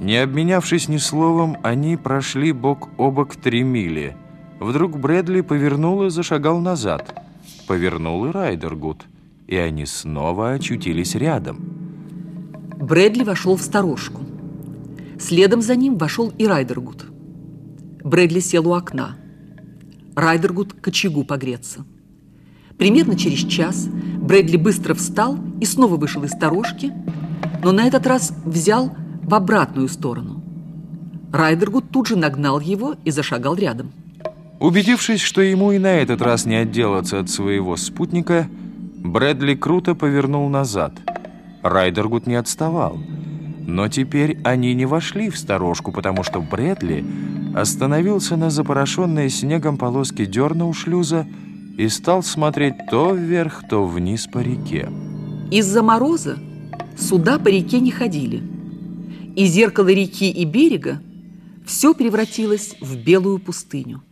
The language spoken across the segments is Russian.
Не обменявшись ни словом, они прошли бок о бок три мили. Вдруг Брэдли повернул и зашагал назад. Повернул и Райдергуд. И они снова очутились рядом. Брэдли вошел в сторожку. Следом за ним вошел и Райдергуд. Брэдли сел у окна. Райдергуд к очагу погреться. Примерно через час Брэдли быстро встал и снова вышел из сторожки, но на этот раз взял в обратную сторону. Райдергуд тут же нагнал его и зашагал рядом. Убедившись, что ему и на этот раз не отделаться от своего спутника, Брэдли круто повернул назад. Райдергуд не отставал. Но теперь они не вошли в сторожку, потому что Брэдли остановился на запорошенной снегом полоске дерна у шлюза и стал смотреть то вверх, то вниз по реке. Из-за мороза суда по реке не ходили. И зеркало реки и берега все превратилось в белую пустыню.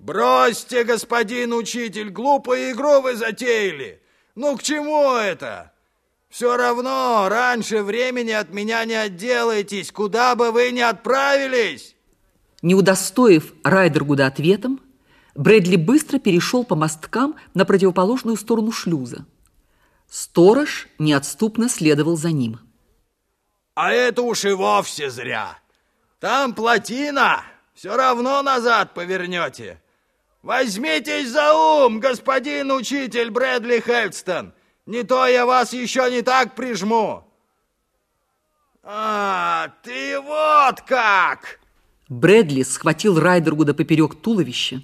Бросьте, господин учитель, глупую игру вы затеяли. Ну к чему это? Все равно раньше времени от меня не отделаетесь, куда бы вы ни отправились. Не удостоив Райдергуда ответом, Брэдли быстро перешел по мосткам на противоположную сторону шлюза. Сторож неотступно следовал за ним. А это уж и вовсе зря. Там плотина, все равно назад повернете. Возьмитесь за ум, господин учитель Брэдли Хельстон. Не то я вас еще не так прижму. А, ты вот как! Брэдли схватил Райдергуда поперек туловища,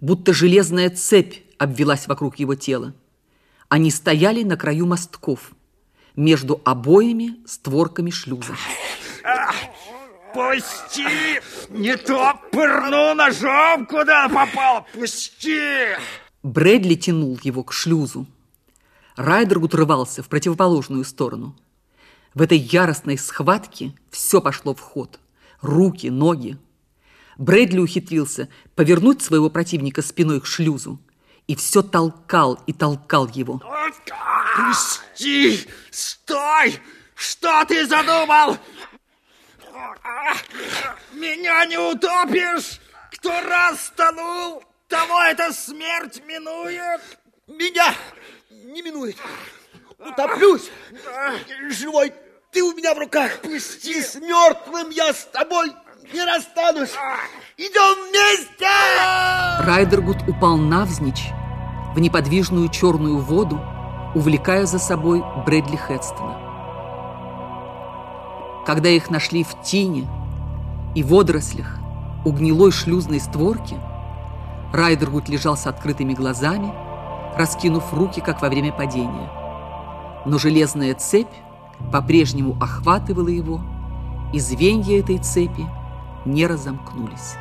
будто железная цепь обвелась вокруг его тела. Они стояли на краю мостков, между обоими створками шлюза. Пусти! Не то пырну ножом, куда попал! Пусти! Брэдли тянул его к шлюзу. Райдергуд рывался в противоположную сторону. В этой яростной схватке все пошло в ход. Руки, ноги. Брэдли ухитрился повернуть своего противника спиной к шлюзу и все толкал и толкал его. Пусти! Стой! Что ты задумал? Меня не утопишь! Кто раз тонул, того эта смерть минует! Меня не минует! Утоплюсь! Живой ты у меня в руках! Пусти! И с мертвым я с тобой не расстанусь! Идем вместе! Райдергуд упал навзничь в неподвижную черную воду, увлекая за собой Брэдли Хедстона. Когда их нашли в тине и водорослях у гнилой шлюзной створки, Райдергуд лежал с открытыми глазами, раскинув руки, как во время падения. Но железная цепь по-прежнему охватывала его, и звенья этой цепи не разомкнулись.